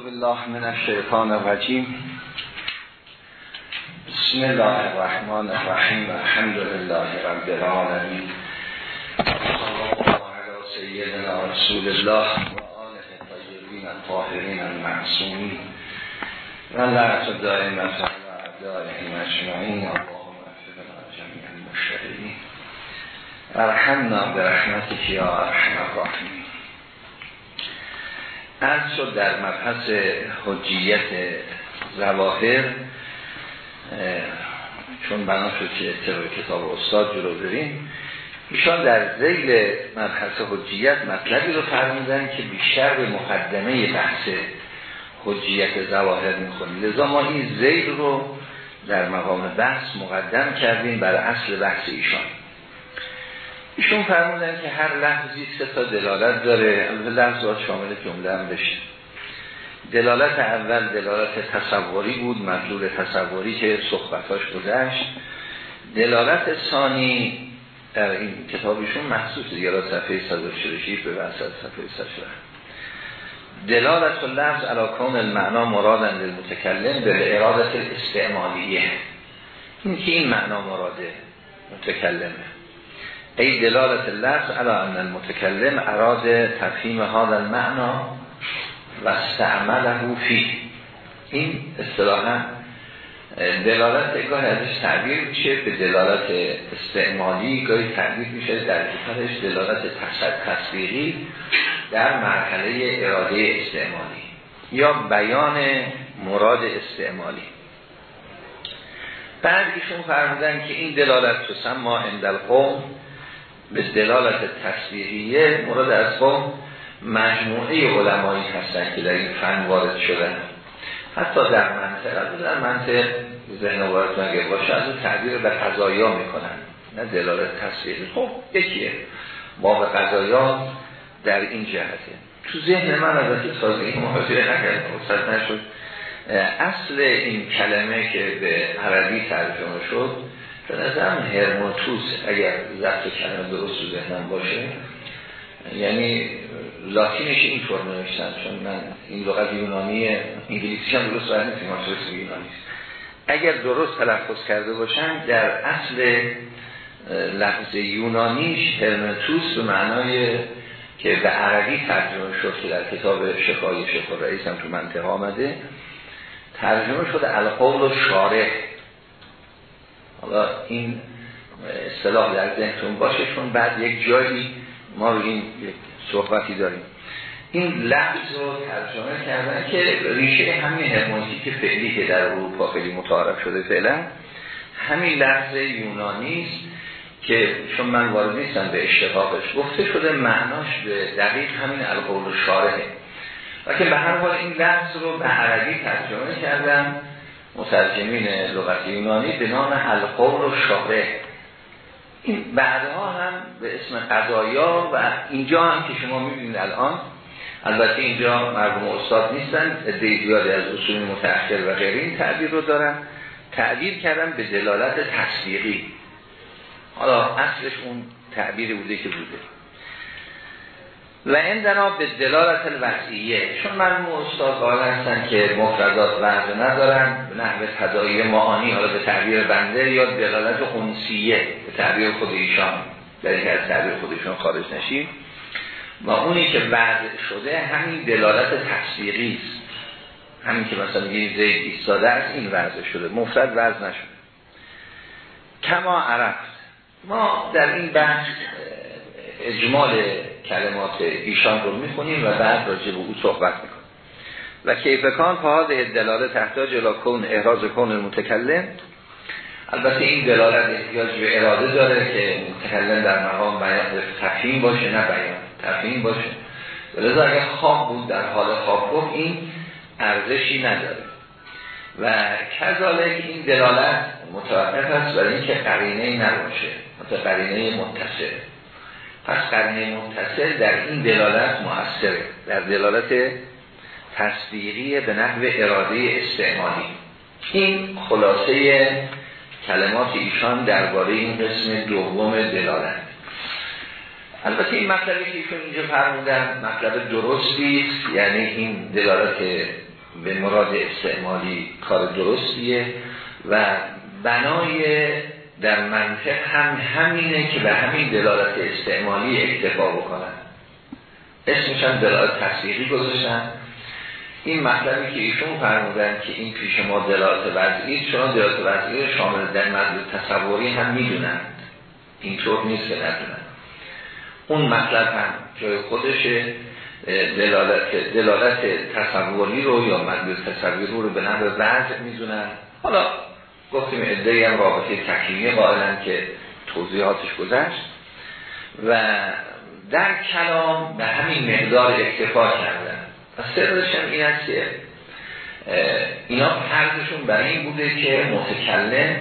اعوذ بالله من الشیطان الرجیم. بسم الله الرحمن الرحیم. الحمد لله رب العالمین. سیدنا رسول الله و آله الطیبین الطاهرین المعصومین. و لعنت دائمة على اعدائهم اجمعین. اللهم وفقنا جميع المشتغلین ارحمنا برحمتك یا ارحم الراحمین. از شد در مبحث حجیت زواهر چون بنا شد که کتاب استاد جلو بریم ایشان در زیل مبحث حجیت مطلبی رو فرمودن که بیشتر به مقدمه بحث حجیت زواهر می‌خونیم. لذا ما این زیل رو در مقام بحث مقدم کردیم بر اصل بحث ایشان. ایشون فرمودن که هر لحظی سه تا دلالت داره. لحظ باید شامل جمله هم بشه. دلالت اول دلالت تصوری بود مطلوب تصوری که صحبتاش گذشت. دلالت ثانی در این کتابیشون محسوس دیگه صفحه 146 به وسط صفحه 146 دلالت و لفظ علاکان المعنا مرادن للمتکلم به ارادت استعمالیه این که این معنا مراده متکلمه. ای دلالت لفظ علا ان المتکلم اراد تفهیم هذا المعنا و استعمله فی این اصطلاحا دلالت گاهی ازش تعبیر میشه به دلالت استعمالی گاهی تعبیر میشه در کتابش دلالت تصدیقی در مرحله اراده استعمالی یا بیان مراد استعمالی. بعد ایشون فرمودن که این دلالت تو سما اندل قوم به دلالت تصویریه مورد از قوم مجموعه علمایی هستن که در این فن وارد شدن. حتی در منطقه در منطق ذهن وارد مگه باشه از تعبیر به قضایا می‌کنن. نه دلالت تصویری خب یکیه. به قضایا در این جهته. تو ذهن من البته تازه این محاضره نکرد نشد. اصل این کلمه که به عربی ترجمه شد به نظرم هرموتوس اگر ضبط کلمه درست رو ذهنم باشه یعنی لاتینش این فرم نوشتن چون من این لغت یونانی انگلیسیش هم درست باید نیستیم یونانی. اگر درست تلفظ کرده باشن در اصل لفظ یونانیش هرمتوس به معنای که به عربی ترجمه شد که در کتاب شفای شیخ رئیس هم تو منطقه آمده ترجمه شده القول و شارع حالا این اصطلاح در ذهنتون باشه چون بعد یک جایی ما این یک صحبتی داریم. این لفظ رو ترجمه کردن که ریشه همین که فعلی که در اروپا خیلی متعارف شده فعلا همین لفظ یونانی است که چون من وارد نیستم به اشتقاقش گفته شده معناش به دقیق همین القول شارحه. و که به هر حال این لفظ رو به عربی ترجمه کردن مترجمین لغت یونانی به نام القول و شاره این بعدها هم به اسم قضایا و اینجا هم که شما می‌بینید الان البته اینجا مرگوم استاد نیستن دیدیاد از اصول متأخر و غیره این تعبیر رو دارن. تعبیر کردن به دلالت تصدیقی. حالا اصلش اون تعبیری بوده که بوده. و دنا به دلالت الوحیه. چون من استاد هستن که مفردات وحده ندارن به نحو تدایی معانی حالا به تعبیر بنده یا دلالت خونسیه به تعبیر خود ایشان در از تعبیر خودشون خارج نشیم. و اونی که وعده شده همین دلالت تصدیقی است. همین که مثلا یه زید ایستاده است این وضع شده. مفرد وضع نشده. کما عرفت. ما در این بحث اجمال کلمات ایشان رو می‌خونیم و بعد راجع به او صحبت می‌کنیم. و کیفکان فهاد دلاله تحتاج الى کون احراز کون متکلم البته این دلالت احتیاج به اراده داره که متکلم در مقام بیان تفهیم باشه نه بیان تفهیم باشه. ولذا اگر خواب بود در حال خواب بود این ارزشی نداره. و کذالک این دلالت متوقف است برای اینکه قرینه نباشه مثل قرینه متصل. پس قرنه متصل در این دلالت مؤثره. در دلالت تصدیقی به نحو اراده استعمالی. این خلاصه کلمات ایشان درباره این قسم دوم دلالت. البته این مطلبی که ایشون اینجا فرمودن مطلب درستی است. یعنی این دلالت به مراد استعمالی کار درستیه و بنای در منطق هم همینه که به همین دلالت استعمالی اکتفا بکنن. اسمش هم دلالت تصویری گذاشتن. این مطلبی که ایشون فرمودن که این پیش ما دلالت وضعی چون دلالت وضعی شامل در مدل تصوری هم می‌دونند. اینطور نیست که ندونن اون مطلب هم جای خودشه. دلالت, دلالت تصوری رو یا مدل تصوری رو به نظر وضع می‌دونن. حالا گفتیم ادهی هم رابطه تکلیمی قائلن که توضیحاتش گذشت. و در کلام به همین مقدار اکتفا کردن. و سرش هم این است که اینا فرضشون برای این بوده که متکلم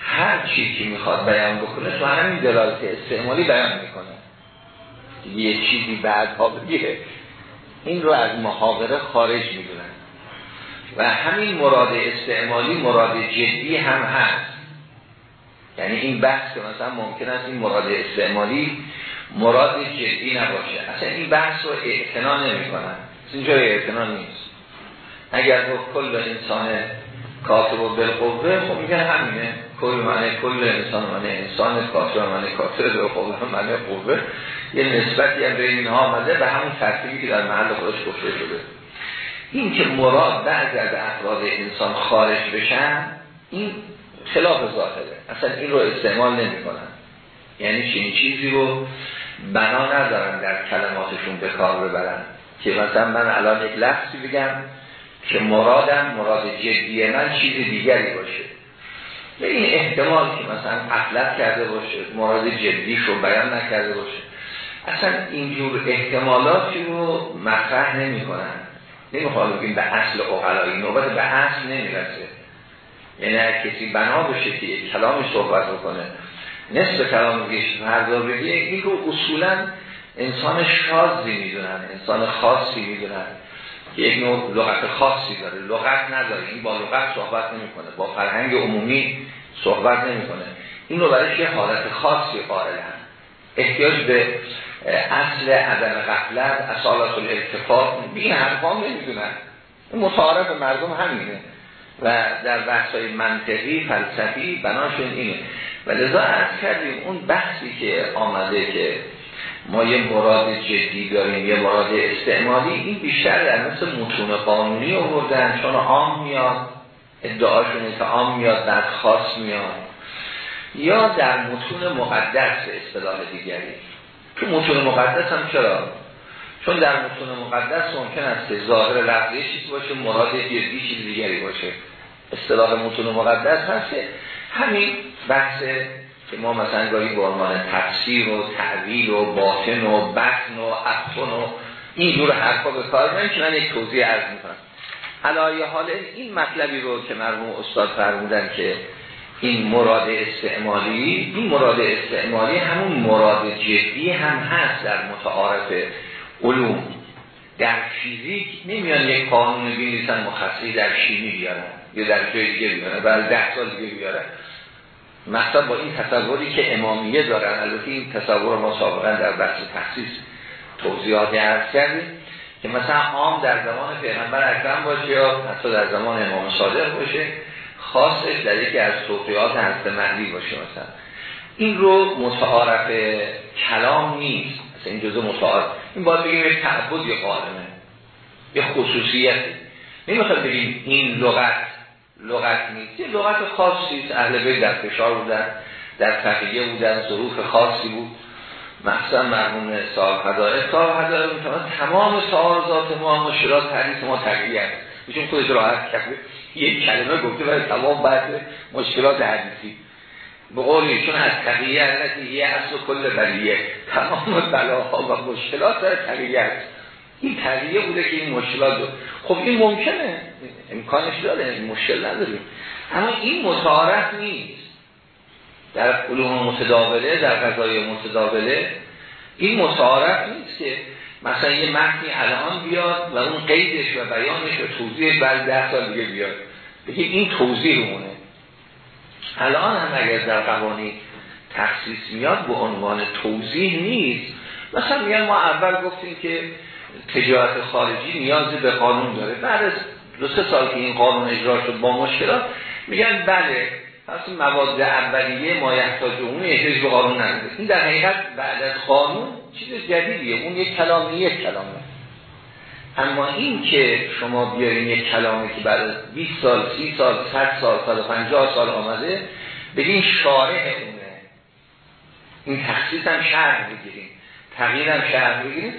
هر چی که می‌خواد بیان بکنه تو همین دلالت استعمالی بیان می‌کنه. یه چیزی بعدها بگیره این رو از محاوره خارج می‌دونن. و همین مراد استعمالی مراد جدی هم هست. یعنی این بحث که مثلا ممکن است این مراد استعمالی مراد جدی نباشه. اصلا این بحث رو اعتنا نمی کنن اینجا اعتنا نیست. اگر گفت کل انسان کاتب و بالقوه خب میگن همینه. کل معنی کل انسان معنی انسان کاتب معنی کاتب بالقوه معنی قوه. یه نسبتی هم اینها آمده به همون ترتیبی که در محل خودش گفته شده. این که مراد بعضی از افراد انسان خارج بشن این خلاف ظاهره. اصلا این رو استعمال نمی کنن یعنی چنین چیزی رو بنا ندارن در کلماتشون به کار ببرن. که مثلا من الان یک لفظی بگم که مرادم مراد جدی من چیز دیگری باشه. به این احتمال که مثلا اطلب کرده باشه مراد جدیش رو بیان نکرده باشه. اصلا اینجور احتمالاتی رو مطرح نمی کنن نمی‌خواد بگیم به اصل اقلایی. نوبت به اصل نمی‌رسه. یعنی اگر کسی بنا بشه که کلامی صحبت بکنه نصف کلام گشت فردا بگه این رو اصولا انسان شازی می‌دونن انسان خاصی می‌دونن. که یک نوع لغت خاصی داره. لغت نداره. این با لغت صحبت نمی‌کنه. با فرهنگ عمومی صحبت نمی‌کنه. این رو برایش یه حالت خاصی قائلن؟ احتیاج به اصل عدم غفلت اصالت الالتفات این حرفا نمی‌دونن. متعارف مردم همینه. و در بحث های منطقی فلسفی بناشون اینه. و لذا عرض کردیم اون بحثی که آمده که ما یه مراد جدی داریم یه مراد استعمالی این بیشتر در مثل متون قانونی آوردن چون عام میاد ادعاشونه که عام میاد در خاص میاد. یا در متون مقدس اصطلاح دیگری. تو متون مقدس هم چرا؟ چون در متون مقدس ممکن است که ظاهر لفظی چیزی باشه مراد جدی چیز دیگری باشه. اصطلاح متون مقدس هست همین بحث که ما مثلا گاهی به عنوان تفسیر و تعویل و باطن و بطن و افن و اینجور حرفا به کار می‌بریم که من یک توضیح عرض می‌کنم. علایه حال این مطلبی رو که مرموم استاد فرمودن که این مراد استعمالی این مراد استعمالی همون مراد جدی هم هست در متعارف علوم. در فیزیک نمیان یک قانون بینیسن مخصی در شیمی بیارن یا در جای دیگه بیارن بعد ده سال دیگه بیارن. مثلا با این تصوری که امامیه دارن البته این تصور ما سابقا در بحث تخصیص توضیحات عرض کردیم که مثلا عام در زمان پیغمبر اکرم باشه یا حتی در زمان امام صادق باشه. خاصش در یکی از توقیات هست مهدی باشه مثلا. این رو متعارف کلام نیست. مثلا این جزء متعارف. این باید بگیم یک تعبد یه قائمه یه خصوصیتی نمی‌خواد بگیم این لغت لغت نیست. یه لغت خاصی است. اهل بیت در فشار بودن در تقیه بودن ظروف خاصی بود. مثلا مرمون صاحب هدایه صاحب هدایه تمام تعارضات ما مشکلات حدیث ما تقیه ایشون خودش راحت کرده یک کلمه گفته برای تمام بعد مشکلات حدیثی. به قولی چون از تقییه التي یه اصل کل بلیه تمام بلاها و مشکلات در تقییه این تقییه بوده که این مشکلات دو. خب این ممکنه. امکانش داره. این مشکل نداریم. اما این متعارف نیست. در علوم متداوله در غذای متداوله این متعارف نیست که مثلا یه متنی الان بیاد و اون قیدش و بیانش و توضیحش بعد ده سال دیگه بیاد. بگه این توضیح مونه الان هم اگر در قوانی تخصیص میاد به عنوان توضیح نیست. مثلا میگن ما اول گفتیم که تجارت خارجی نیازی به قانون داره. بعد از دو سه سال که این قانون اجرا شد با مشکلات میگن بله پس مواد اولیه ما یحتاج اون احتیاج به قانون نداره. این در حقیقت بعد از قانون چیز جدیدیه. اون یک کلام یک کلامه. اما این که شما بیارین یک کلامی که بعد از 20 سال 30 سال 100 سال 150 سال آمده بگین شارع اونه. این تخصیص هم شهر بگیریم تغییر هم شهر بگیریم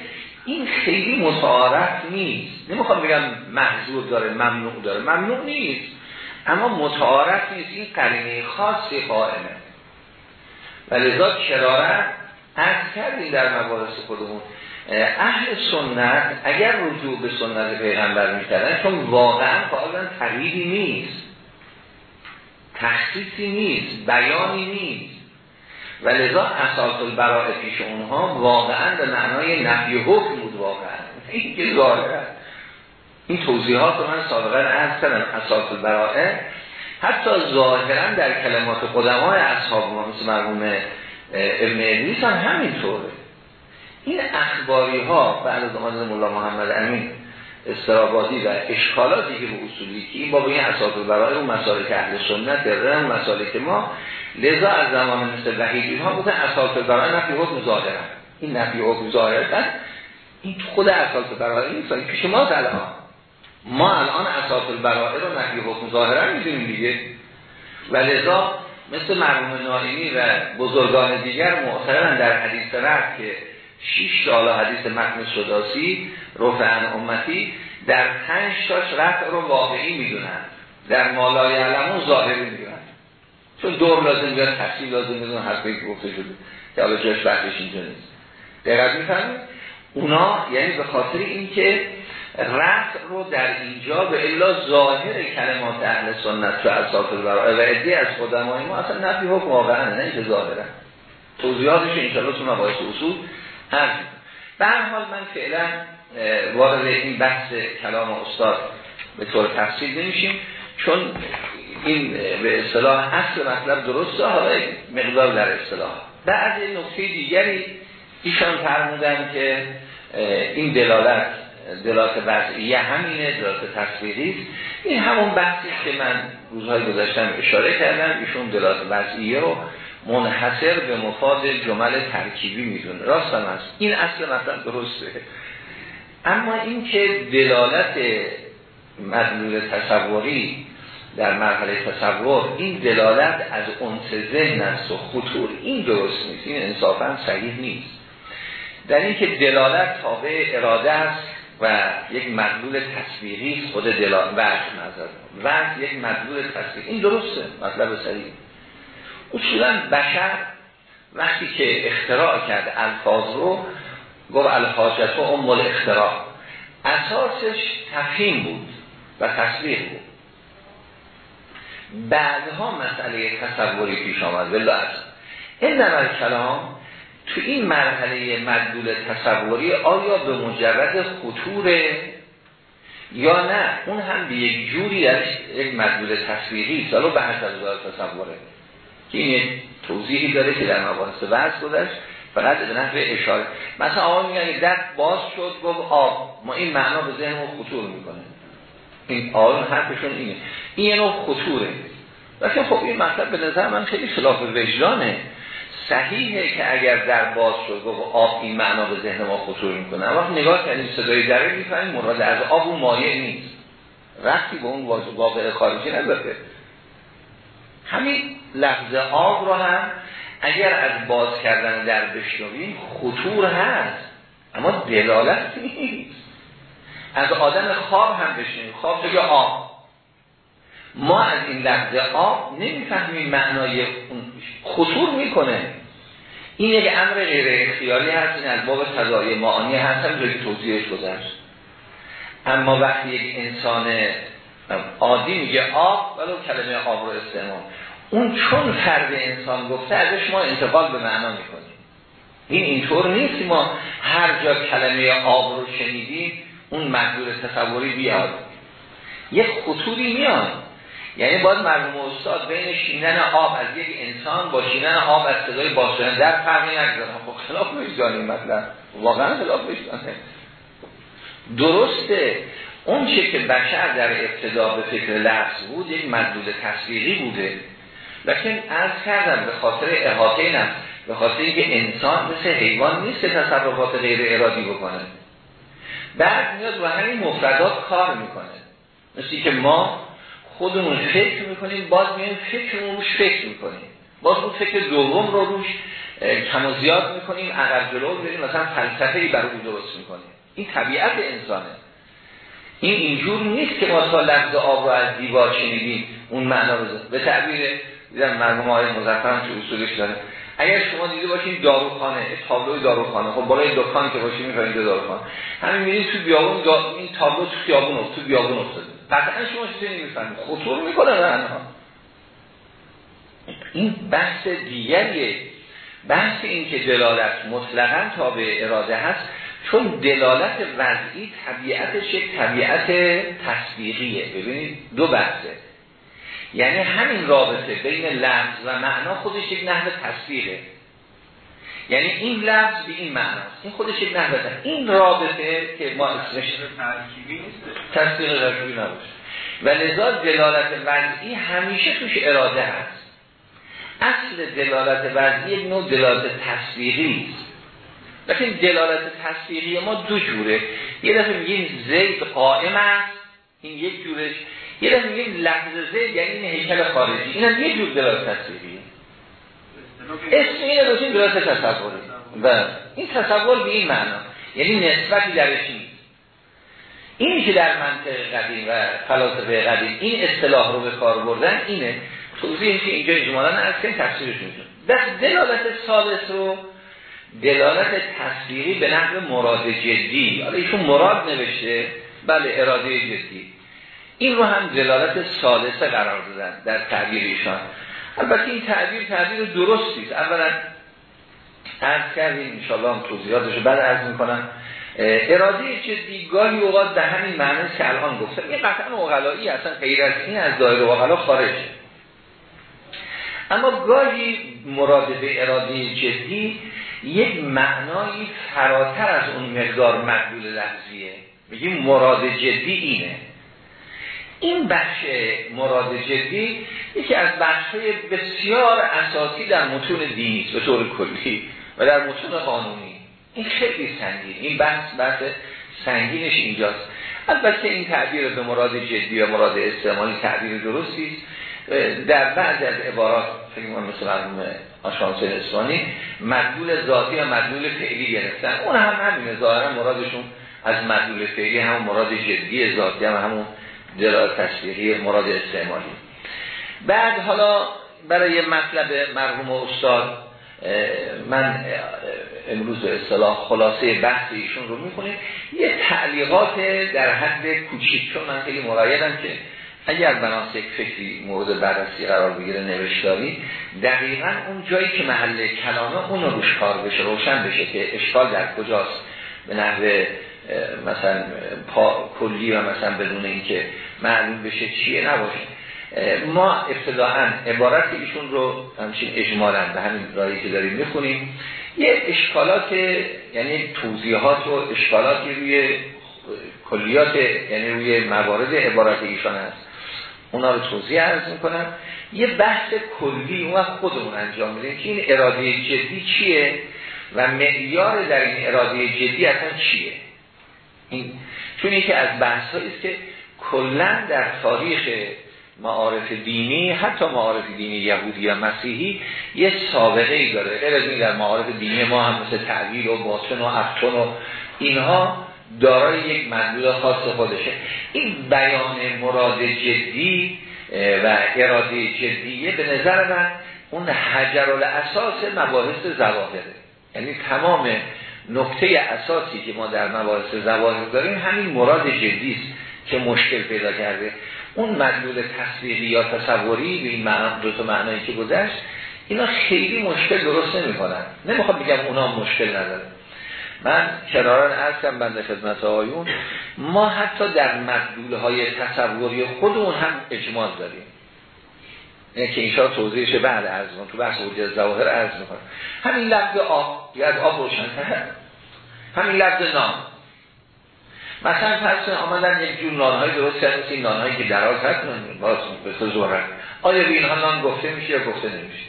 این خیلی متعارف نیست. نمی‌خوام بگم محضور داره ممنوع داره. ممنوع نیست. اما متعارف نیست. این قرینه خاصی قائمه. و لذا کرارت از کردیم در مبارس خودمون. اهل سنت اگر رجوع به سنت پیغمبر می‌کردن چون واقعا قائلا تغییری نیست تخصیصی نیست بیانی نیست. و لذا اساس البراء پیش اونها واقعا به معنای نفی حکم بود واقعا. این که این توضیحات رو من سابقا عرض کردم اساس البراءه حتی ظاهرا در کلمات قدمای اصحاب ما مثل مرحوم ابن ادریس هم همینطوره. این اخباری ها بعد از آمدن مولا محمد امین استرابادی و اشکالاتی که به اصولی که این بابا این اساس برای اون مسائل که اهل سنت در اون مسائل که ما لذا از زمان مثل وحید اینها بودن اساس برای نفی حکم ظاهره. این نفی حکم ظاهره این خود اساس برای نیست پیش ما الان. ما الان اساس برای رو نفی حکم ظاهره می‌دونیم دیگه. و لذا مثل مرحوم نائمی و بزرگان دیگر مؤخرا در حدیث رفت که شیش سال حدیث متن صداسی رفعن امتی در پنج تاش رفع رو واقعی می‌دونن. در مالای علمون ظاهری می‌دونن. چون دور لازم بیاد تفصیل لازم می‌دونن حرفی که گفته شده. که حالا جاش بحثش اینجا نیست. دقیقت می‌فهمید اونا یعنی به خاطر اینکه رفع رو در اینجا به الا ظاهر کلمات اهل سنت و برای و ادی از خودمای ما. اصلا نفی حکم واقعا نه اینکه ظاهره توضیحاتش انشاءالله تو مباحث اصول هر به حال من فعلا وارد این بحث کلام استاد به طور تفصیل نمیشیم. چون این به اصطلاح اصل مطلب درسته حالا مقدار در اصطلاح. بعد نکته دیگری ایشان فرمودن که این دلالت دلالت وضعیه همینه دلالت تصویری این همون بحثی که من روزهای گذاشتم اشاره کردم. ایشون دلالت وضعیه رو منحصر به مفاد جمل ترکیبی می‌دونه. راست هم هست. این اصل مثلا درسته. اما این که دلالت مدلول تصوری در مرحله تصور این دلالت از انس ذهن است و خطور این درست نیست. این انصافا صحیح نیست. در این که دلالت تابع اراده است و یک مدلول تصویری خود دلالت و یک مدلول تصویری این درسته. مطلب صحیح اصولا بشر وقتی که اختراع کرده الفاظ رو گفت الحاجت و ام اختراع اساسش تفهیم بود و تصویر بود. بعدها مسئله تصوری پیش آمد. از این نمر کلام تو این مرحله مدلول تصوری آیا به مجرد خطوره یا نه؟ اون هم به یک جوری در یک مدلول تصویری سالو به حسب تصوره. که این توضیحی داره که در مباحث وضع گذشت. فقط به نحو اشاره. مثلا آقا میگن در باز شد گفت آب. ما این معنا به ذهن خطور می‌کنه. این آقایون حرفشون اینه. این یه نوع خطوره. لیکن خب این مطلب به نظر من خیلی خلاف وجدانه. صحیحه که اگر در باز شد گفت آب این معنا به ذهن ما خطور می‌کنه. وقت نگاه کنیم صدای دره می‌فهمیم مراد از آب اون مایع نیست. وقتی به اون واقع خارجی نداره همین لفظ آب رو هم اگر از باز کردن در بشنویم خطور هست. اما دلالت نیست. از آدم خواب هم بشنویم. خواب بگه آب. ما از این لفظ آب نمی‌فهمیم معنای خطور می‌کنه. این یک امر غیر اختیاری هست این از باب تضایی معانی هست هم که توضیحش گذشت. اما وقتی یک انسان عادی میگه آب ولو کلمه آب رو استعمال. اون چون فرد انسان گفته ازش ما انتقال به معنا می‌کنیم. این اینطور نیست. ما هر جا کلمه آب رو شنیدیم اون مدلول تصوری بیاد. یک خطوری میاد. یعنی باید مرموم استاد بین شینن آب از یک انسان با شینن آب از صدای باشدن در فرقی نگذارن خب خلاف این مطلب. واقعا خلاف وجدانه درسته. اون چه که بشر در ابتدا به فکر لفظ بود یک مدلول تصویری بوده. لیکن از کردم به خاطر احاطه نفس به خاطر اینکه انسان مثل حیوان نیست که تصرفات غیر ارادی بکنه. بعد میاد و همین مفردات کار می‌کنه. مثل که ما خودمون فکر می‌کنیم باز میایم فکرمون روش فکر می‌کنیم. باز اون فکر دوم رو روش کم و زیاد می‌کنیم عقب جلو بریم مثلا فلسفه ای برای درست می‌کنیم. این طبیعت انسانه. این اینجور نیست که ما تا لفظ آب رو از دیوار شنیدیم اون معنا رو به تعبیر دیدم مرحوم آقای مظفرم تو اصولش داره. اگر شما دیده باشین داروخانه تابلو داروخانه خب بالای دکان که باشین می‌فهمید داروخانه. همین میرید تو بیابون دا... این تابلو تو خیابون تو بیابون افتاده. قطعا شما چیزی نمی‌فهمید. خطور می‌کنه انها این بحث دیگریه. بحث این که دلالت مطلقا تابع اراده هست چون دلالت وضعی طبیعتش یک طبیعت تصدیقیه ببینید دو بحثه. یعنی همین رابطه بین لفظ و معنا خودش یک نحو تصدیقه یعنی این لفظ به این معناست این خودش یک نحو این رابطه که ما اسمش تصدیق ترکیبی نباشه. و لذا دلالت وضعی همیشه توش اراده هست. اصل دلالت وضعی یک نوع دلالت تصویری است لیکن دلالت تصویری ما دو جوره. یه دفعه میگیم زید قائم است. این یک جورش. یه دفعه میگیم لحظه یعنی این هیکل خارجی. این هم یک جور دلالت تصویری. اسم اینه روشین دلالت تصوری. و این تصور به این معنا. یعنی نسبتی درش نیست. اینی که در منطق قدیم و فلاسفه قدیم این اصطلاح رو به کار بردن اینه. توضیح که اینجا اجمالا از که تفسیرش میشون در دلالت سالس رو دلالت تصویری به نحو مراد جدی. حالا ایشون مراد نوشته. بله اراده جدی. این رو هم دلالت سالسه قرار دادن در تعبیر ایشان. البته این تعبیر تعبیر درستی است. اولا عرض کردیم انشاءالله هم توضیحاتش بعد عرض می‌کنم. اراده جدی گاهی اوقات به همین معنی که الان گفتم. این قطعا اغلایی اصلا غیر از این از دایره اغلا خارج. اما گاهی مراد به اراده جدی یک معنایی فراتر از اون مقدار مدلول لفظیه. بگیم مراد جدی اینه. این بخش مراد جدی یکی از بخش بسیار اساسی در متون دینی به طور کلی و در متون قانونی. این خیلی سنگین این بحث بحث سنگینش اینجاست. البته این تعبیر به مراد جدی و مراد استعمالی تعبیر درستی در بعض از عبارات فکر کنم مثل آشانس اسوانی مدلول ذاتی و مدلول فعلی گرفتن. اون هم همینه ظاهرا مرادشون از مدلول فعلی هم مراد جدی ذاتی هم همون دلال تشریحی مراد استعمالی. بعد حالا برای مطلب مرحوم استاد من امروز به اصطلاح خلاصه بحث ایشون رو می‌کنیم یه تعلیقات در حد کوچیک چون من خیلی مرایدم که اگر بناس یک فکری مورد بررسی قرار بگیره نوشتاری دقیقا اون جایی که محل کلامه اون رو روش کار بشه روشن بشه که اشکال در کجاست؟ به نحو مثلا پا کلی و مثلا بدون اینکه معلوم بشه چیه نباشه. ما ابتداعا عبارت ایشون رو همچین اجمالا به همین رایی که داریم می‌خونیم. یه اشکالات یعنی توضیحات و اشکالاتی روی کلیات یعنی روی موارد عبارت ایشان هست. اونا رو توضیح عرض می‌کنم. یه بحث کلی اون خودمون انجام میدیم که این اراده جدی چیه و معیار در این اراده جدی اصلا چیه؟ این چون یکی از بحث است که کلا در تاریخ معارف دینی حتی معارف دینی یهودی و مسیحی یه سابقه ای داره. غیر از این در معارف دینی ما هم مثل تعویل و باطن و افتون و اینها دارای یک مدلول خاص خودشه. این بیان مراد جدی و اراده جدیه به نظر من اون حجر اساس مباحث زواهره. یعنی تمام نکته اساسی که ما در مباحث زواهر داریم همین مراد جدی است که مشکل پیدا کرده. اون مدلول تصویری یا تصوری به این معنا معنایی که گذشت اینا خیلی مشکل درست نمی کنن نمی‌خوام بگم اونا مشکل نداره من کناران ارسم بنده خدمت آیون ما حتی در مدلول های تصوری خودمون هم اجماع داریم. اینه که اینشا توضیحش بعد ارز تو بحث وجه زواهر ارز می‌کنم. همین لفظ آب یا از آب روشن. همین لفظ نام. مثلا فرض آمدن یک جور نانهای درست کردن این نانهایی که دراز هست باز به زورن آیا به اینها نان گفته میشه یا گفته نمیشه؟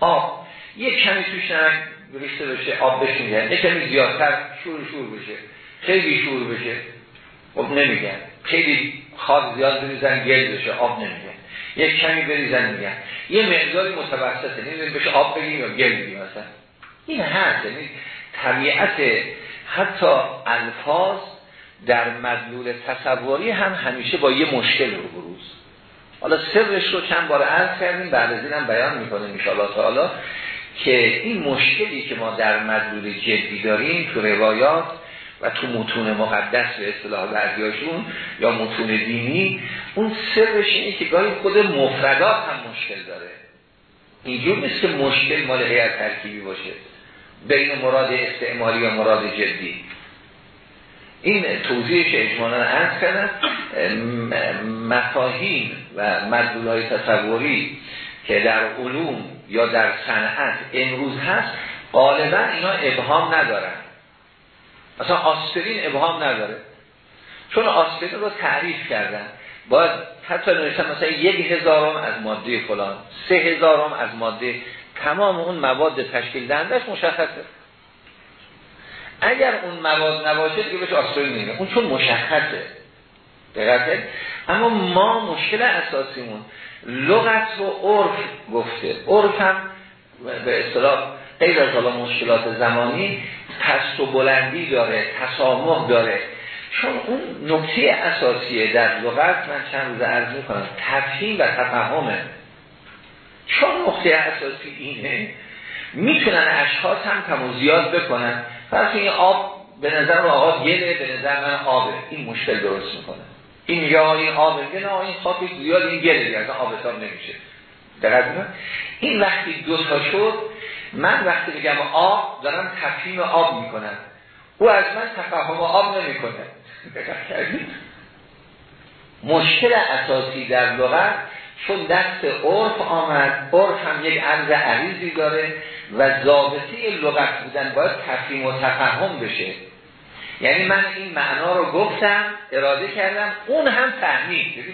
آب. یک کمی توش ریخته بشه آب بشه میگن یک کمی زیادتر شور شور بشه. خیلی شور بشه. خب نمیگن. خیلی خواب زیاد بریزن گل بشه آب نمیگن. یک کمی بریزن میگن. یه مقداری متوسطه. نمی‌دونیم بشه آب بگیم یا گل بگیم مثلا. این هست یعنی طبیعت حتی الفاظ در مدلول تصوری هم همیشه با یه مشکل رو بروز. حالا سرش رو چند بار عرض کردیم بعد از اینم بیان می‌کنیم انشاءالله تعالی که این مشکلی که ما در مدلول جدی داریم تو روایات و تو متون مقدس به اصطلاح بعضیاشون یا متون دینی اون سرش اینه که گاهی خود مفردات هم مشکل داره. اینجور مثل مشکل مال هیئت ترکیبی باشه. بین مراد استعمالی و مراد جدی. این توضیحش اجمالا عرض کردم مفاهیم و مدلول تصوری که در علوم یا در صنعت امروز هست غالبا اینا ابهام ندارن. مثلا آسپرین ابهام نداره. چون آسپرین رو تعریف کردن. باید حتی نوشتن مثلا یک هزارم از ماده فلان سه هزارم از ماده تمام اون مواد تشکیل دهندش مشخصه. اگر اون مواد نباشه دیگه بهش آسپرین نمیگه اون چون مشخصه. دقیقه اما ما مشکل اساسیمون. لغت و عرف گفته. عرف هم به اصطلاح غیر از حالا مشکلات زمانی پست و بلندی داره تسامح داره. چون اون نکته اساسیه در لغت من چند روز عرض می‌کنم. تفهیم و تفهمه. چون نقطه اساسی اینه می‌تونن اشخاص هم زیاد بکنن. پس این آب به نظر آقا گله به نظر من آبه. این مشکل درست می‌کنه. این یا این آبه نه این خاک زیاد این گله دیگه آب حساب نمیشه. دقیق این وقتی دو تا شد من وقتی بگم آب دارم تفهیم آب می‌کنم. او از من تفهم آب نمی‌کنه. مشکل اساسی در لغت چون دست عرف آمد عرف هم یک عرض عریضی داره و ضابطه لغت بودن باید تفهیم و تفهم بشه. یعنی من این معنا رو گفتم اراده کردم اون هم فهمید.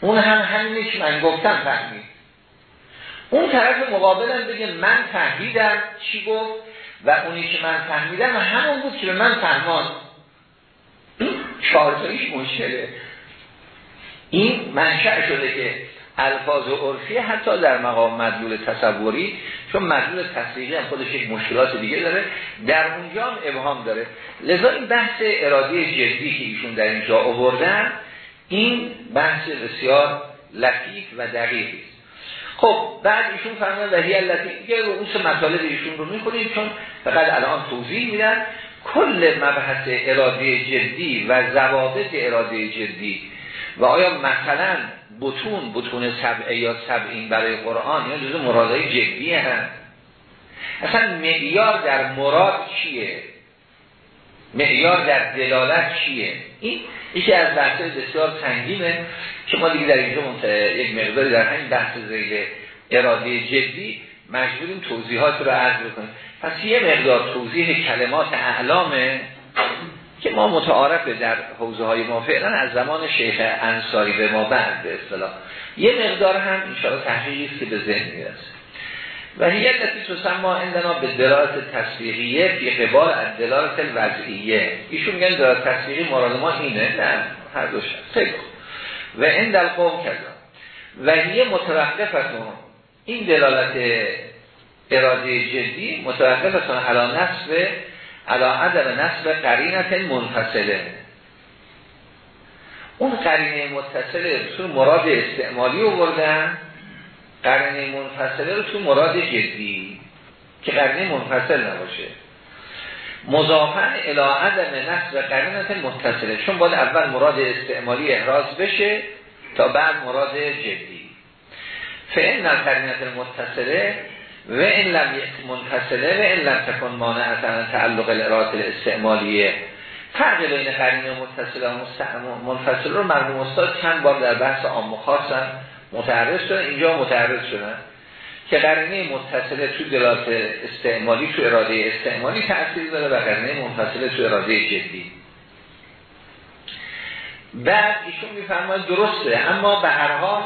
اون هم همینش من گفتم فهمید. اون طرف مقابلم بگه من فهمیدم چی گفت و اونی که من فهمیدم همون بود که به من فهمان این چارتاییش مشکله. این منشأ شده که الفاظ عرفی حتی در مقام مدلول تصوری چون مدلول تصویری هم خودش یک مشکلات دیگه داره در اونجا هم ابهام داره. لذا این بحث اراده جدی که ایشون در اینجا آوردن این بحث بسیار لطیف و دقیقی است. خب بعد ایشون فرمان و هی لطیف یه رؤوس مطالب ایشون رو می‌خونیم چون فقط الان توضیح میدن. کل مبحث اراده جدی و ضوابط اراده جدی و آیا مثلا بتون بتون سبعه یا سبعین برای قرآن یا جزو مرادهای جدی هم اصلا معیار در مراد چیه؟ معیار در دلالت چیه؟ این یکی از بحث بسیار سنگینه که ما دیگه در اینجا یک مقداری در همین بحث زیل اراده جدی مجبوریم توضیحات رو عرض بکنیم. پس یه مقدار توضیح کلمات اعلامه. که ما متعارف در حوزه های ما فعلا از زمان شیخ انصاری به ما بعد به اصطلاح. یه مقدار هم انشاءالله تحقیقی است که به ذهن می‌رسه. و هیئت تو ما اندنا به دلالت تصویریه فی قبال از دلالت الوضعیه. ایشون میگن دلالت تصویری مراد ما اینه نه هر دوش خیلی و این در قوم کردن و هیه متوقف از این دلالت اراده جدی متوقف از اون نصف علا عدم نصب قرینت منفصله اون قرینه متصله تو مراد استعمالی بردن قرینه منفصله رو تو مراد جدی که قرینه منفصل نباشه. مضافن الى عدم نصب قرینت متصله چون باید اول مراد استعمالی احراز بشه تا بعد مراد جدی. فعن قرینت متصله و این لم منفصله و این لم تکن مانع تعلق الارات الاستعمالیه فرق بین قرینه متصله و منفصله رو مرحوم استاد چند بار در بحث عام خاصن متعرض شدن. اینجا متعرض شدن که قرینه متصله تو دلالت استعمالی تو اراده استعمالی تأثیر داره و قرینه منفصله تو اراده جدی. بعد ایشون میفرماید درسته اما به هر حال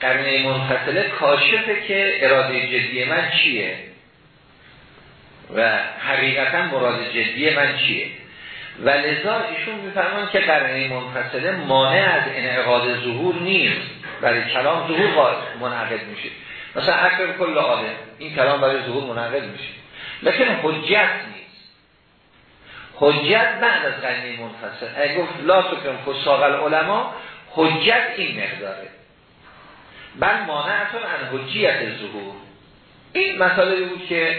قرینه منفصله کاشفه که اراده جدی من چیه؟ و حقیقتا مراد جدی من چیه؟ و لذا ایشون میفرمان که قرینه منفصله مانع از انعقاد ظهور نیست. برای کلام ظهور منعقد میشه. مثلا اکبر کل آدم این کلام برای ظهور منعقد میشه. لیکن حجت نیست. حجت بعد از قرینه منفصل. اگه گفت لا تکرم فساق العلماء حجت این مقداره. بل مانعتون ان حجیت ظهور. این مسئله بود که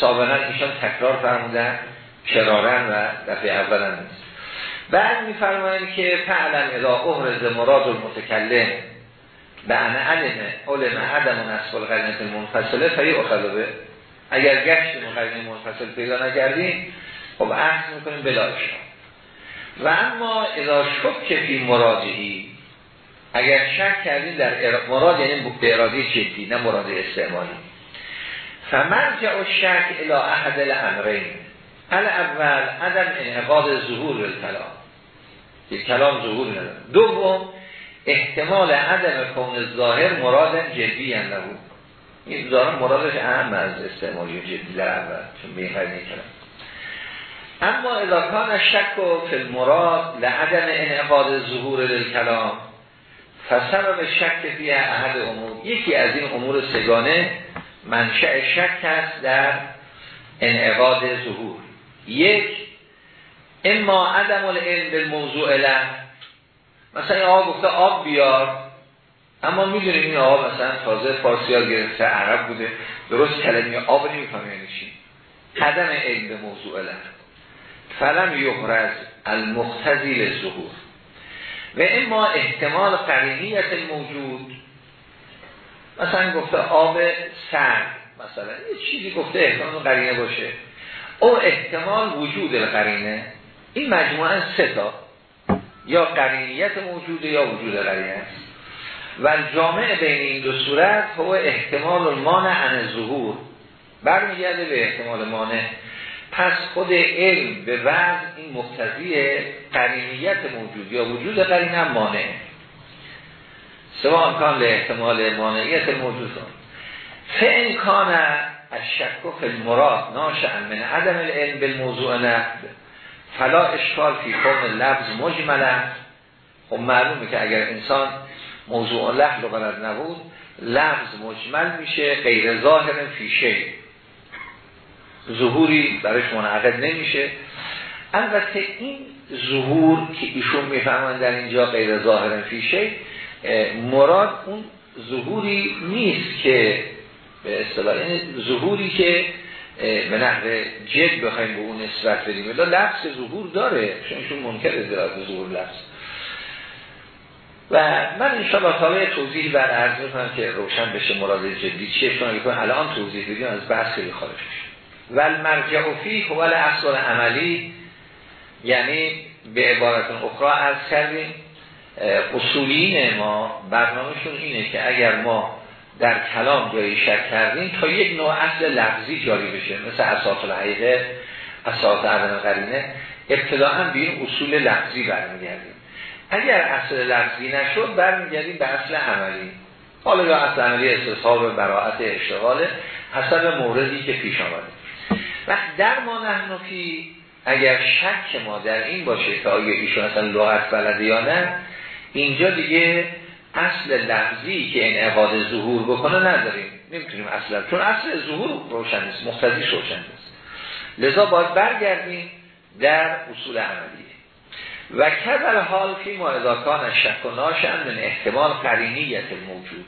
سابقا ایشان تکرار فرمودن کرارن و دفعه اولا نیست. بعد میفرمایند که فعلا اذا احرز مراد المتکلم به ان علم علم عدم و نصف القرینت منفصله فی اخذبه اگر گشت قرینه منفصل پیدا نکردیم خب عهد می‌کنیم بلا و اما اذا شک فی مرادهی اگر شک کردیم در مراد یعنی به اراده جدی نه مراد استعمالی. فمرجع و شک الى احد الامرین. اول عدم انعقاد ظهور الکلام. یک کلام ظهور نداره. دوم احتمال عدم کون ظاهر مراد جدی هم نبود این ظاهر مرادش اهم از استعمالی جدی در اول چون بیهر کلام اما اذا کان شک و فی المراد لعدم انعقاد ظهور الکلام فسبب شک فی احد امور. یکی از این امور سگانه منشأ شک است در انعقاد ظهور. یک اما عدم العلم به موضوع لم مثلا این آقا گفته آب بیار اما می‌دونیم این آقا مثلا تازه فارسی ها گرفته عرب بوده. درست کلمی آب نمیفهم یعنی چی؟ عدم علم به موضوع لم فلم یخرز المختزی ظهور و اما احتمال قرینیت موجود مثلا گفته آب سرد مثلا یه چیزی گفته احتمال قرینه باشه. او احتمال وجود قرینه این مجموعه سه تا. یا قرینیت موجوده یا وجود قرینه است. و جامع بین این دو صورت هو احتمال مانع عن ظهور برمیگرده به احتمال مانع. پس خود علم به وضع این مقتضی قرینیت موجود یا وجود قرینه مانع. سوا کان به احتمال مانعیت موجود فعن کان از شک فی المراد ناشعن من عدم العلم بالموضوع نقد فلا اشکال فی قوم لفظ مجملا خب معلومه که اگر انسان موضوع لحظ رو بلد نبود لفظ مجمل میشه غیر ظاهر فی شی. ظهوری برش منعقد نمیشه. البته این ظهور که ایشون می‌فهمن در اینجا غیر ظاهر فی شی مراد اون ظهوری نیست که به اصطلاح یعنی ظهوری که به نحو جد بخوایم به اون نسبت بدیم. الا لفظ ظهور داره چون ایشون منکر ازدراز ظهور لفظ. و من انشاءالله تعالی توضیح بر عرض می‌کنم که روشن بشه مراد جدی چیه چون الان توضیح بدیم از بحث خیلی خارج و المرجع فی هو اصل عملی یعنی به عبارت اخرى عرض کردیم. اصولین ما برنامهشون اینه که اگر ما در کلام جایی شک کردیم تا یک نوع اصل لفظی جاری بشه مثل اساس الحقیقه اساس عدم قرینه ابتداعا به این اصول لفظی برمیگردیم. اگر اصل لفظی نشد برمیگردیم به اصل عملی. حالا یا اصل عملی استصحاب براعت اشتغاله حسب موردی که پیش آمده. وقت در ما نحنفی اگر شک ما در این باشه که آیا ایشون اصلا لغت بلده یا نه اینجا دیگه اصل لفظی که این اقاد ظهور بکنه نداریم. نمی‌تونیم اصلا چون اصل ظهور روشن نیست مختزیش روشن نیست. لذا باید برگردیم در اصول عملیه و کدر حال فی ما ازاکان شک و ناشن من احتمال قرینیت موجود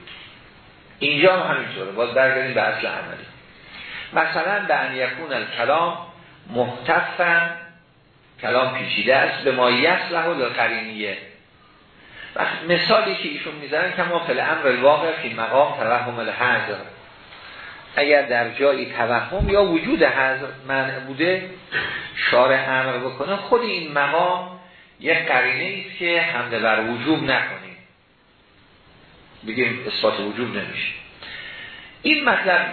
اینجا هم همینطوره. باید برگردیم به اصل عملی. مثلا به ان یکون الکلام محتفن کلام پیچیده است به ما یصلح و قرینیه وقت مثالی که ایشون می‌زنن که ما فل امر الواقع فی مقام توهم الحضر اگر در جایی توهم یا وجود حضر منع بوده شارع امر بکنه خود این مقام یک قرینه است که حمله بر وجوب نکنیم. بگیم اثبات وجوب نمیشه. این مطلب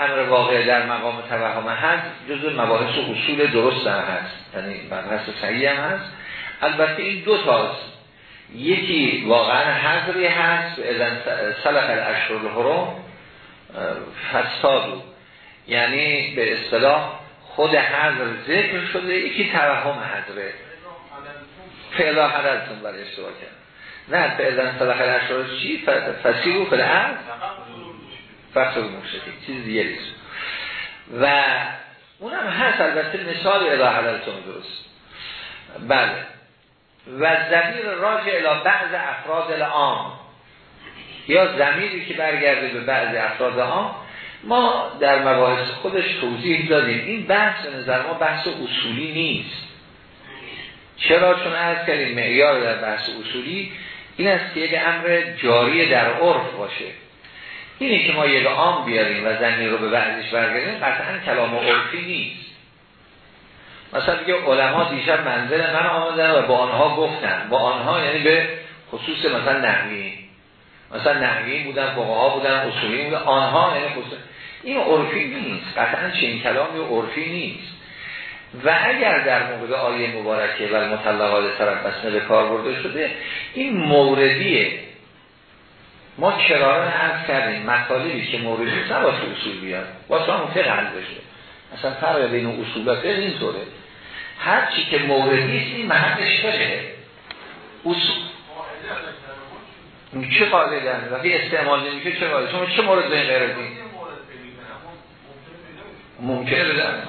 امر واقع در مقام توهم هست جزو مباحث و اصول درست هم هست. یعنی مبحث صحیح هم هست. البته این دو تاست. یکی واقعا حضری هست اذن سلق الاشهر الحرم فسادو. یعنی به اصطلاح خود حضر ذکر شده یکی توهم حضره فعلا حضرتون برای اشتباه کرد نه فعلا سلق الاشهر چی؟ فسیرو فعلا فصل مشتی چیز دیگه نیست. و اونم هست البته مثال اله حلالتون درست. بله. و زمیر راجع الى بعض افراد الان یا زمیری که برگرده به بعض افراد عام. ما در مباحث خودش توضیح دادیم. این بحث نظر ما بحث اصولی نیست. چرا؟ چون از کردیم معیار در بحث اصولی این است که یک امر جاری در عرف باشه. اینه که ما یک عام بیاریم و زمین رو به بعضش برگردیم قطعا کلام عرفی نیست. مثلا دیگه علما دیشب منزل من آمدن و با آنها گفتن. با آنها یعنی به خصوص مثلا نحوی. مثلا نحوی بودن فقها بودن اصولی بودن. آنها یعنی خصوص این عرفی نیست. قطعا چنین کلامی عرفی نیست. و اگر در مورد آیه مبارکه و مطلقات طرف بسنه به کار برده شده این موردیه. ما کرارن عرض کردیم مطالبی که موردی نباید اصول بیاد. تو همون فقه حل بشه اصلا فرق بین اصول و فقه اینطوره. هر چی که موردی است این محلش فقه اصول. چه قاعده در وقتی استعمال نمیشه چه قاعده؟ شما چه مورد به این غیر ممکنه به درد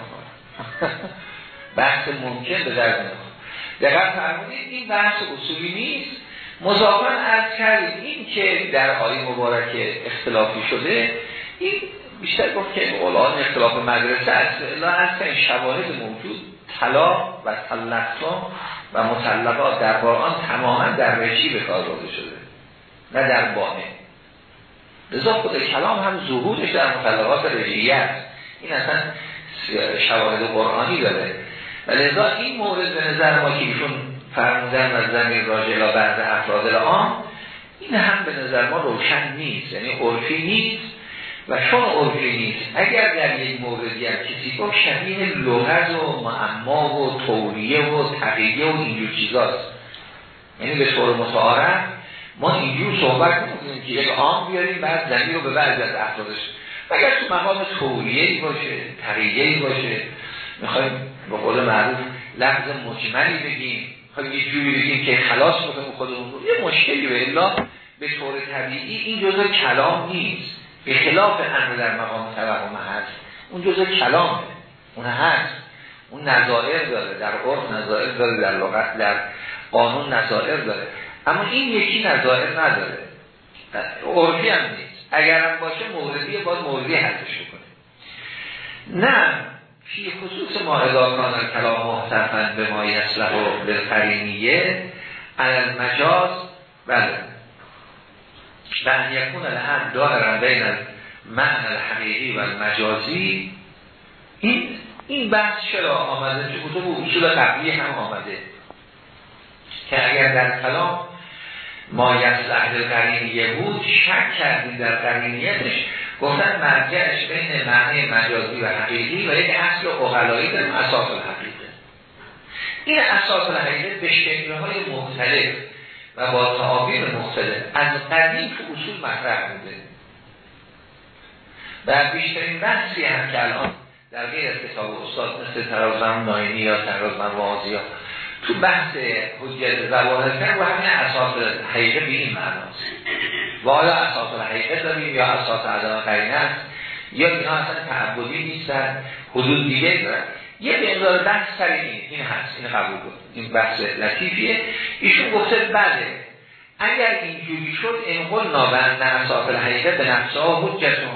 بحث ممکن به درد دقیق فرمودید این بحث اصولی نیست. مضافن از کردیم این که در آیه مبارکه اختلافی شده این بیشتر گفت که اولان اختلاف مدرسه است. الا این شواهد موجود طلا و طلقا و مطلقات در قرآن تماما در رجی به کار برده شده نه در بانه لذا خود کلام هم ظهورش در مطلقات رجیه است. این اصلا شواهد قرآنی داره. و لذا این مورد به نظر ما که ایشون فرمودن و زمین راجع بعض افراد آن این هم به نظر ما روشن نیست یعنی عرفی نیست و چون عرفی نیست اگر در یک موردی هم کسی با شبیه لغز و معما و توریه و تقییه و اینجور چیزاست. یعنی به طور متعارف ما اینجور صحبت نمی‌کنیم که یک آن بیاریم بعد زمین رو به بعض از افرادش. اگر تو مقام توریه باشه تقییه باشه می‌خوایم به قول معروف لفظ مجملی بگیم. خواهیم یه جوری بگیم که خلاص بکنیم خودمون. رو یه مشکلی به الا به طور طبیعی این جزء کلام نیست. به خلاف امر در مقام توهم هست اون جزء کلامه اون هست اون نظائر داره. در عرف نظائر داره. در لغت در قانون نظائر داره. اما این یکی نظائر نداره. عرفی هم نیست. اگرم باشه موردی باید موردی حدش بکنه نه. فی خصوص ما اداکان کلام محتفن به ما و بالقرینیه علال مجاز بله. و یکون الهم دائرن بین معنی الحقیقی و المجازی. این این بحث چرا آمده؟ چه کتب اصول قبلی هم آمده. که اگر در کلام ما یسله قرینیه بود شک کردیم در قرینیتش گفتن مرجعش بین معنی مجازی و حقیقی و یک اصل اغلایی داریم اساس الحقیقه. این اساس الحقیقه به شکلهای مختلف و با تعابیر مختلف از قدیم تو اصول مطرح بوده. و بیشترین بحثی هم که الان در غیر از کتاب استاد مثل ترازم ناینی یا ترازم وازی ها تو بحث حجیت زواهر کرد و همین اساس حقیقه به این معناست و آیا اساس حقیقه داریم یا اساس عدم قرینه است؟ یا اینا اصلا تعبدی نیستن حدود دیگه دارن. یه مقدار بحث این این هست این قبول بود این بحث لطیفیه. ایشون گفته بله اگر اینجوری شد انقل نابند نه اساس حقیقه به نفسه ها حجتون.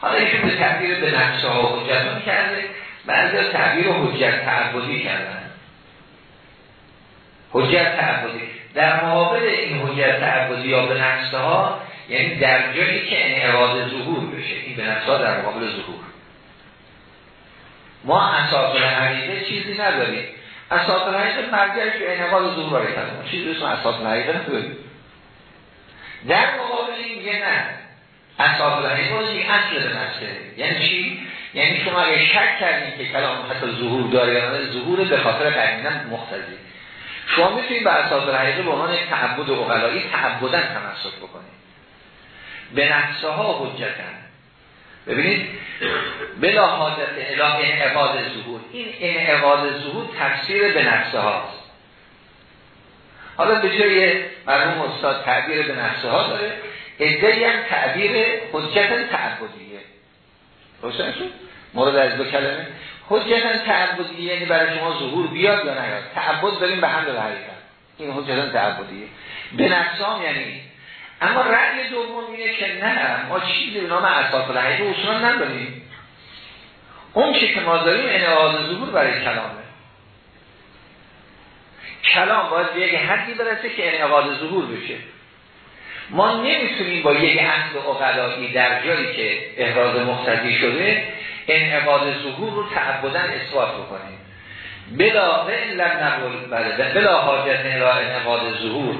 حالا ایشون به تعبیر به نفسه ها حجتون کرده. بعضی تعبیر حجت تعبدی کردن. حجت تعبدی. در مقابل این حجت تعبدی یا به نفسه یعنی در جایی که انعراض ظهور بشه. این به نفسه در مقابل ظهور. ما اساس حقیقه چیزی نداریم. اساس حقیقه مرجعش به انعراض ظهور برای چیزی اسم اساس حقیقه نداریم. در مقابل این میگه نه. اساس حقیقه این اصل به نفسه. یعنی چی؟ یعنی شما اگه شک کردیم که کلام حتی ظهور داره یا ظهور به خاطر قرینه مختزی. شما می‌تونید به اساس حقیقه به عنوان تعبد اقلایی تعبدن تمسک بکنید. به نفسه ها حجتن ببینید بلا حاجت اله انعقاد ظهور. این انعقاد ظهور تفسیر به نفسه هاست حالا به جای مرحوم استاد تعبیر به نفسه ها داره ادهی هم تعبیر حجت تعبدیه. روشن شد؟ مورد از دو کلمه. حجت تعبدیه یعنی برای شما ظهور بیاد یا نیاد؟ تعبد داریم به هم به حقیقت این حجت تعبدیه به نفسه هم یعنی. اما رأی دوم اینه که نه ما چیزی به نام اساس الحقیقه اصولا نداریم. اون که ما داریم انعاد ظهور برای کلامه. کلام باید به یک حدی برسه که انعقاد ظهور بشه. ما نمی‌تونیم با یک اصل اقلایی در جایی که احراز مقتضی شده انعقاد ظهور رو تعبدن اثبات بکنیم. بلا بله، بلا حاجت انعقاد ظهور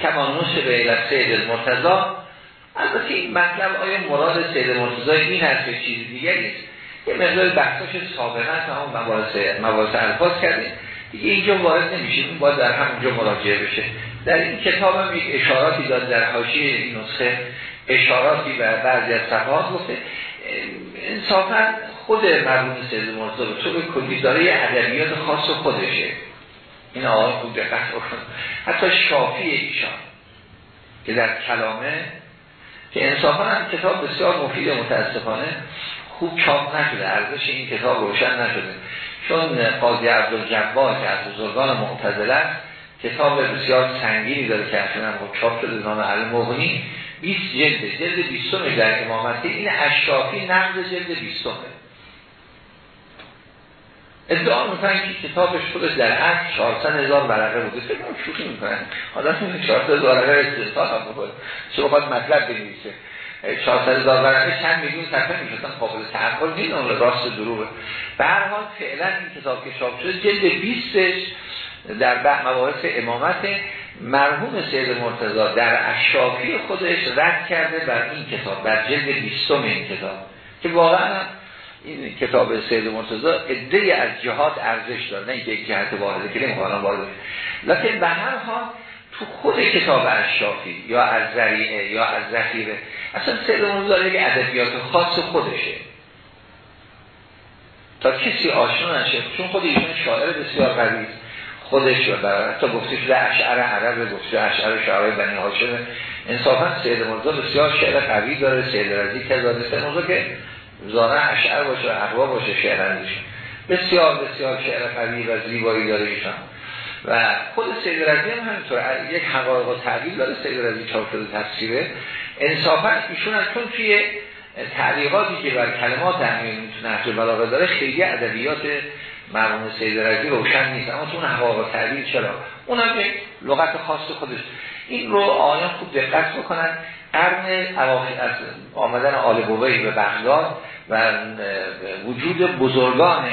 کما نوش به علت سید المرتضا البته این مطلب آیا مراد سید المرتضا این هست که چیز دیگری است یه مقدار بحثاش سابقا تا هم مباحث الفاظ کردیم. دیگه اینجا وارد نمیشه این باید در همونجا مراجعه بشه. در این کتاب هم یک اشاراتی داد در حاشیه این نسخه. اشاراتی و بعضی از صفحات گفته انصافا خود مرمون سید مرتضا به طور کلی داره ادبیات خاص خودشه. این آقای خوب دقت بکن حتی شافی ایشان که در کلامه که انصافا هم کتاب بسیار مفید متاسفانه خوب چاپ نشده. ارزش این کتاب روشن نشده. چون قاضی عبدالجبار که از بزرگان معتزله کتاب بسیار سنگینی داره که اصلا خب چاپ شده. نام علم مغنی 20 جلد جلد 20 در امامتی این اشرافی نقد جلد 20 ادعا می‌کنن که کتابش خودش در اصل 400 هزار ورقه بوده. فکر کنم شوخی می‌کنن. آدم این 400 هزار ورقه استثناء هم بکنه چه بخواد مطلب بنویسه. 400 هزار ورقه چند میلیون صفحه می‌شدن قابل تعقل نیست. اون راست دروغه. به هر حال فعلا این کتاب که چاپ شده. جلد 20 در مباحث امامت مرحوم سید مرتضی در اشافی خودش رد کرده بر این کتاب بر جلد 20 این کتاب که واقعا این کتاب سید مرتضی عده از جهات ارزش داره نه یک جهت واحده که نمی‌خوام وارد لکن به هر حال تو خود کتاب اشافی یا از ذریعه یا از ذخیره اصلا سید مرتضی یک ادبیات خاص خودشه. تا کسی آشنا نشه چون خود ایشون شاعر بسیار قوی خودش و حتی گفته شده اشعر عرب گفته اشعر شعر بنی هاشم. انصافا سید مرتضی بسیار شعر قوی داره سید رضی که داده سید که زانه اشعر باشه اقوا باشه شعر اندیشه بسیار بسیار شعر قوی و زیبایی داره ایشان. و خود سید رضی هم همینطور. یک حقایق و تعبیل داره سید رضی چاپ شده تفسیره. انصافا ایشون از چون توی تعلیقاتی که بر کلمات همین نهج البلاغه داره خیلی ادبیات مرحوم سید رضی روشن نیست. اما تو اون و تعبیل چرا؟ اونم یک لغت خاص خودش. این رو آیان خوب دقت بکنن. قرن از آمدن آل بوبی به بغداد و وجود بزرگان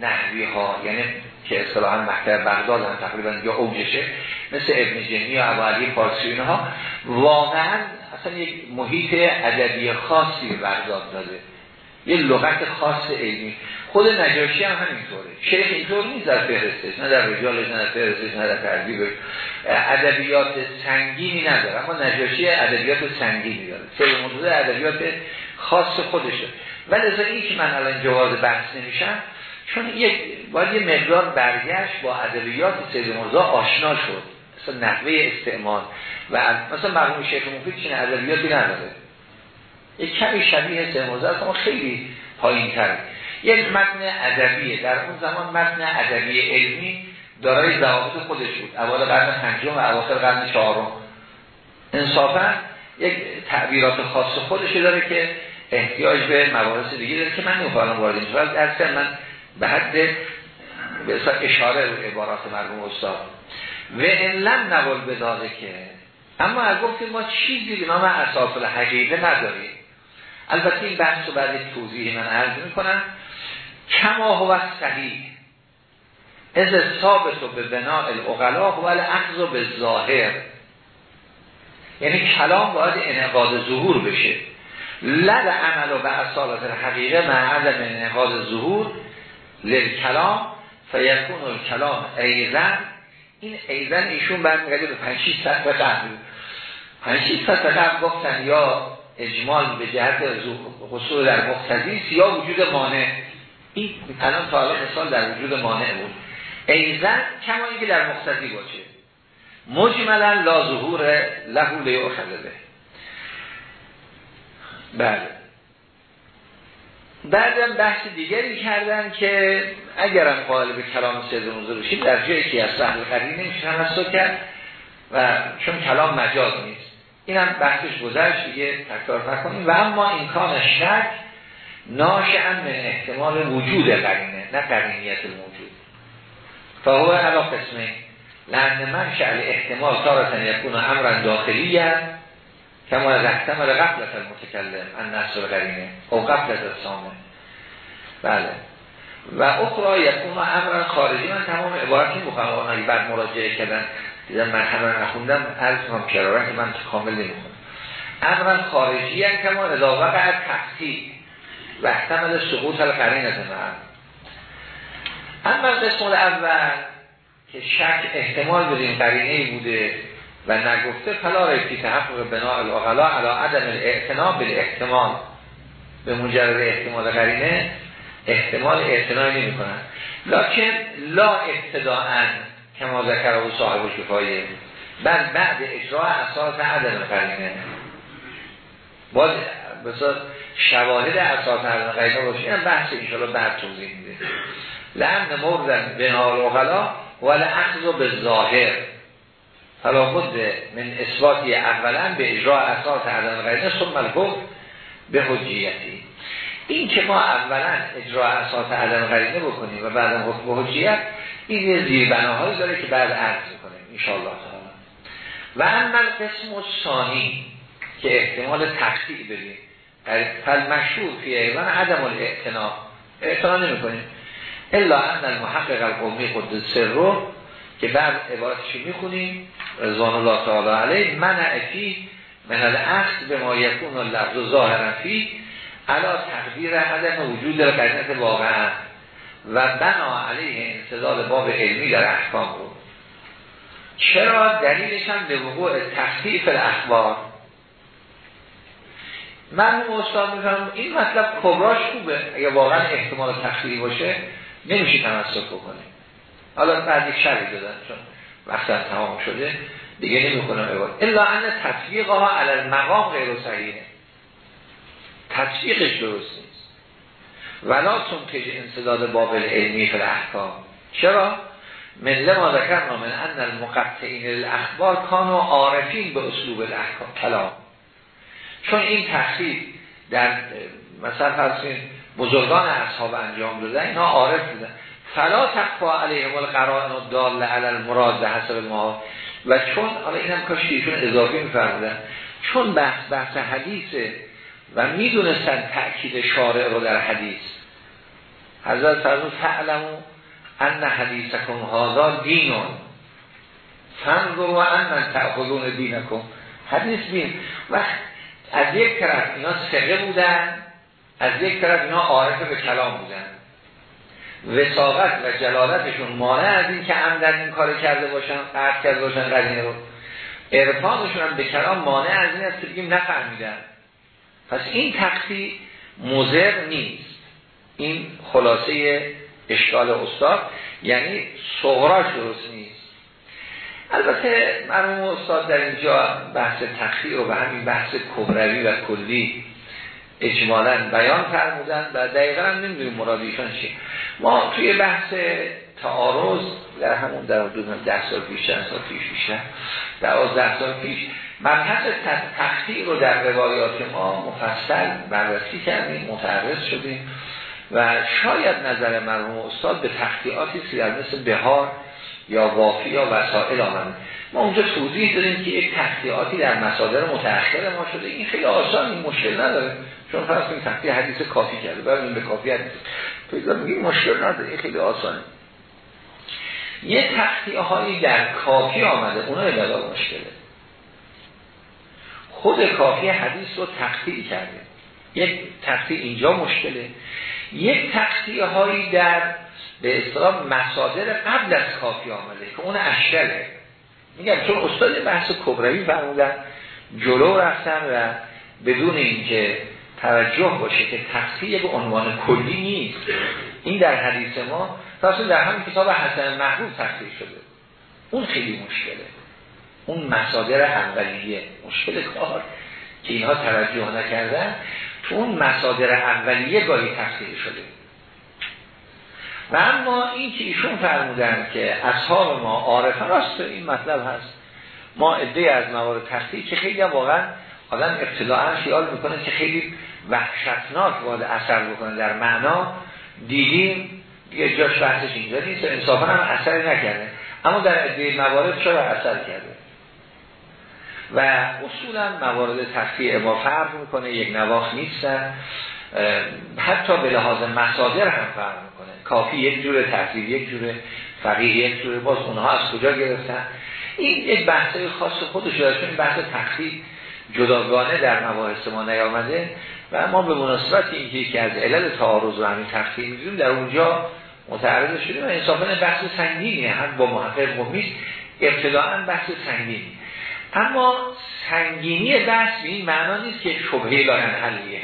نحوی ها یعنی که اصطلاحا مکتب بغداد هم تقریبا یا اوجشه مثل ابن جنی و ابو علی فارسی اینها واقعا اصلا یک محیط ادبی خاصی بغداد داده. یه لغت خاص علمی. خود نجاشی هم همینطوره. شیخ اینطور نیست در فهرستش نه در رجالش نه در فهرستش نه در تربیبش. ادبیات سنگینی نداره اما نجاشی ادبیات سنگینی داره. سید موجود ادبیات خاص خودشه. ولی از این که من الان جواز بحث نمیشم چون یک باید یه مقدار برگشت با ادبیات سید مرزا آشنا شد. مثلا نحوه استعمال و مثلا مرحوم شیخ مفید چین ادبیاتی نداره. یک کمی شبیه سید مرزا اما خیلی پایین تره یک متن ادبیه. در اون زمان متن ادبی علمی دارای ضوابط خودش بود. اول قرن پنجم و اواخر قرن چهارم. انصافا یک تعبیرات خاص خودش داره که احتیاج به مباحث دیگه داره که من نمی‌خوام وارد این ولی در من به حد به اشاره رو عبارات مرحوم استاد. و ان لم نقل بداده که اما گفتیم ما چیزی به نام اساس الحقیقه نداریم. البته این بحث رو بعد توضیح من عرض می‌کنم. کما هو صحیح. از ثابت به بنا الاغلا و الاخذ به ظاهر. یعنی کلام باید انعقاد ظهور بشه. لد عمل و به اصالت الحقیقه معلم انعقاد ظهور للکلام فیکون الکلام ایزن این ایزن ایشون برمیگرده به 5 6 سطح قبل 5 6 سطح قبل گفتن یا اجمال به جهت حصول در مقتضی یا وجود مانع. این الان تا مثال در وجود مانع بود. ایزن کما اینکه در مقتضی باشه. مجملا لا ظهور له لیؤخذ بله. بعدم بحث دیگری کردن که اگرم قائل به کلام سید موضوع بشیم در جایی که از سهل قدیم نمیشه تمسک کرد و چون کلام مجاز نیست. اینم بحثش گذشت دیگه تکرار نکنیم. و اما این کان شک ناشعن من احتمال وجود قرینه نه قرینیت الموجود تا هو علا قسمه لحن من شعل احتمال تارتن یکون امرن داخلی کما از احتمال قبلت المتکلم ان نصر قرینه او قبلت سامه بله. و اخرى یکون امرن خارجی من تمام عبارتی مخواهی بعد مراجعه کردن دیدم من همه نخوندم عرض هم کرارن که من کامل نمی‌خونم. امرن خارجی کما اضافه از تحصیل و احتمال سقوط القرین از من اما قسم اول که شک احتمال بدیم قرینه بوده و نگفته فلا رفتی تحقق بنا الاغلا علا عدم الاعتنا بالاحتمال. به مجرد احتمال قرینه احتمال اعتنای نمی کنن. لکن لا ابتداعا کما ذکر او صاحب و شفایه بل بعد اجرا اساس عدم قرینه. باز بسیار شواهد اساس عدم قرینه باشه این بحث انشاءالله بعد توضیح میده. لعن مورد بنا الاغلا ولی اخذ به ظاهر. فلا بد من اثباتی اولا به اجرا اساس عدم قرینه ثم الحکم به حجیتی. این که ما اولا اجرا اساس عدم قرینه بکنیم و بعد حکم به حجیت این یه زیربناهایی داره که بعد عرض می‌کنیم انشاءالله تعالی. و اما قسم ثانی که احتمال تقطیع بدیم. فل مشهور فی ایوان عدم الاعتنا اعتنا نمی کنیم الا ان المحقق القومی قدس رو که بعد عبارتشو می‌خونیم رضوان الله تعالی علیه منع فی من الاخذ به ما یکون لفظ ظاهرا فی علا تقدیر عدم وجود قدرت واقعا و بنا علیه انصداد باب علمی در احکام بود چرا دلیلش هم به وقوع تخصیف الاخبار؟ من استاد میفهم این مطلب کبراش خوبه؟ اگه واقعا احتمال تخصیلی باشه نمیشه تمسک بکنه. حالا بعد یک شرعی دادن چون وقتا تمام شده. دیگه نمی‌کنم عباد الا ان تطبیقها علی المقام غیر صحیحه. تطبیقش درست نیست. ولا که انصداد بابل علمی فی الاحکام. چرا؟ من ما ذکرنا من ان المقطعین الاخبار کانو عارفین به اسلوب الاحکام. کلام. چون این تخصیص در مثلا فرض بزرگان اصحاب انجام دادن اینا عارف بودن. فلا تقفا علیهم القرائن الداله علی المراد به حسب ما. و چون حالا اینم کاش ایشون اضافی میفرمودن چون بحث بحث حدیثه و می‌دونستن تأکید شارع رو در حدیث. حضرت فرمود فعلمو ان حدیثکم هذا دینون فنظر و ان تأخذون دینکم. حدیث بین و از یک طرف اینا سقه بودن از یک طرف اینا عارف به کلام بودن. وساقت و جلالتشون مانع از این که عمدن این کار کرده باشن قرد کرده باشن قدینه رو. ارفانشون هم به کلام مانع از این است که بگیم نفهمیدن. پس این تقصی مزر نیست. این خلاصه اشکال استاد یعنی صغراش درست نیست. البته مرموم استاد در اینجا بحث تخییر و همین بحث کبروی و کلی اجمالا بیان فرمودن و دقیقا هم نمی‌دونیم مرادیشان چی ما توی بحث تعارض در همون در حدود ده سال پیش چند سال پیش بیشتر دوازده سال پیش مبحث تخطیع رو در روایات ما مفصل بررسی کردیم متعرض شدیم و شاید نظر مرحوم استاد به تخطیعاتی سیار مثل بهار یا وافی یا وسائل آمده ما اونجا توضیح داریم که یک تخطیعاتی در مصادر متأخر ما شده. این خیلی آسان این مشکل نداره. چون فرض کنید تخطیع حدیث کافی کرده. برای به کافی حدیث. پیدا میگیم مشکل نداره. این خیلی آسانه. یه تخطیه هایی در کافی آمده. اونا ابدا مشکله. خود کافی حدیث رو تخطیع کرده. یک تخطیع اینجا مشکله. یک هایی در به اصطلاح مصادر قبل از کافی آمده که اون اشکله میگم چون استاد بحث کبرایی فرمودن جلو رفتن و بدون اینکه توجه باشه که تفسیر به عنوان کلی نیست. این در حدیث ما تاصیل در همین کتاب حسن محبوب تفسیر شده. اون خیلی مشکله. اون مصادر اولیه مشکل کار که اینها توجه نکردن. تو اون مصادر اولیه گاهی تفسیر شده. و اما این که ایشون فرمودن که اصحاب ما عارفه راست این مطلب هست. ما عده از موارد تفسیر که خیلی واقعا آدم ابتداعا خیال می‌کنه که خیلی وحشتناک وارد اثر بکنه. در معنا دیدیم دیگه جاش بحثش اینجا نیست. انصافا هم اثر نکرده. اما در عده موارد چرا اثر کرده؟ و اصولا موارد تفسیر ما فرق می‌کنه. یک نواخ نیستن. حتی به لحاظ مصادر هم فرق کافی یک جور تفسیر یک جور فقیه یک جور باز اونها از کجا گرفتن؟ این یک بحثه خاص خودش چون بحث تخصیص جداگانه در مباحث ما نیامده و ما به مناسبت اینکه که از علل تعارض و همین تخصیص می‌دونیم در اونجا متعرض شدیم و انصافا بحث سنگینیه هم با محقق ممیز ابتداعا بحث سنگینی. اما سنگینی بحث به این معنا نیست که شبهه لاین حلیه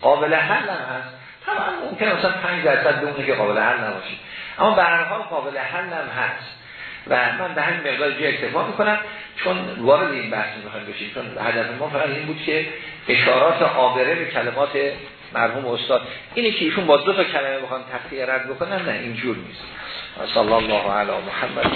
قابل حل هم هست. طبعا ممکن مثلا 5 درصد بمونه که قابل حل نباشه. اما به هر حال قابل حل هم هست. و من به همین مقدار جای اکتفا می‌کنم چون وارد این بحث می‌خوایم بشیم. چون هدف ما فقط این بود که اشارات آبره به کلمات مرحوم استاد. اینه که ایشون با دو تا کلمه بخوان تفسیر رد بکنن نه اینجور نیست. صلی الله علی محمد.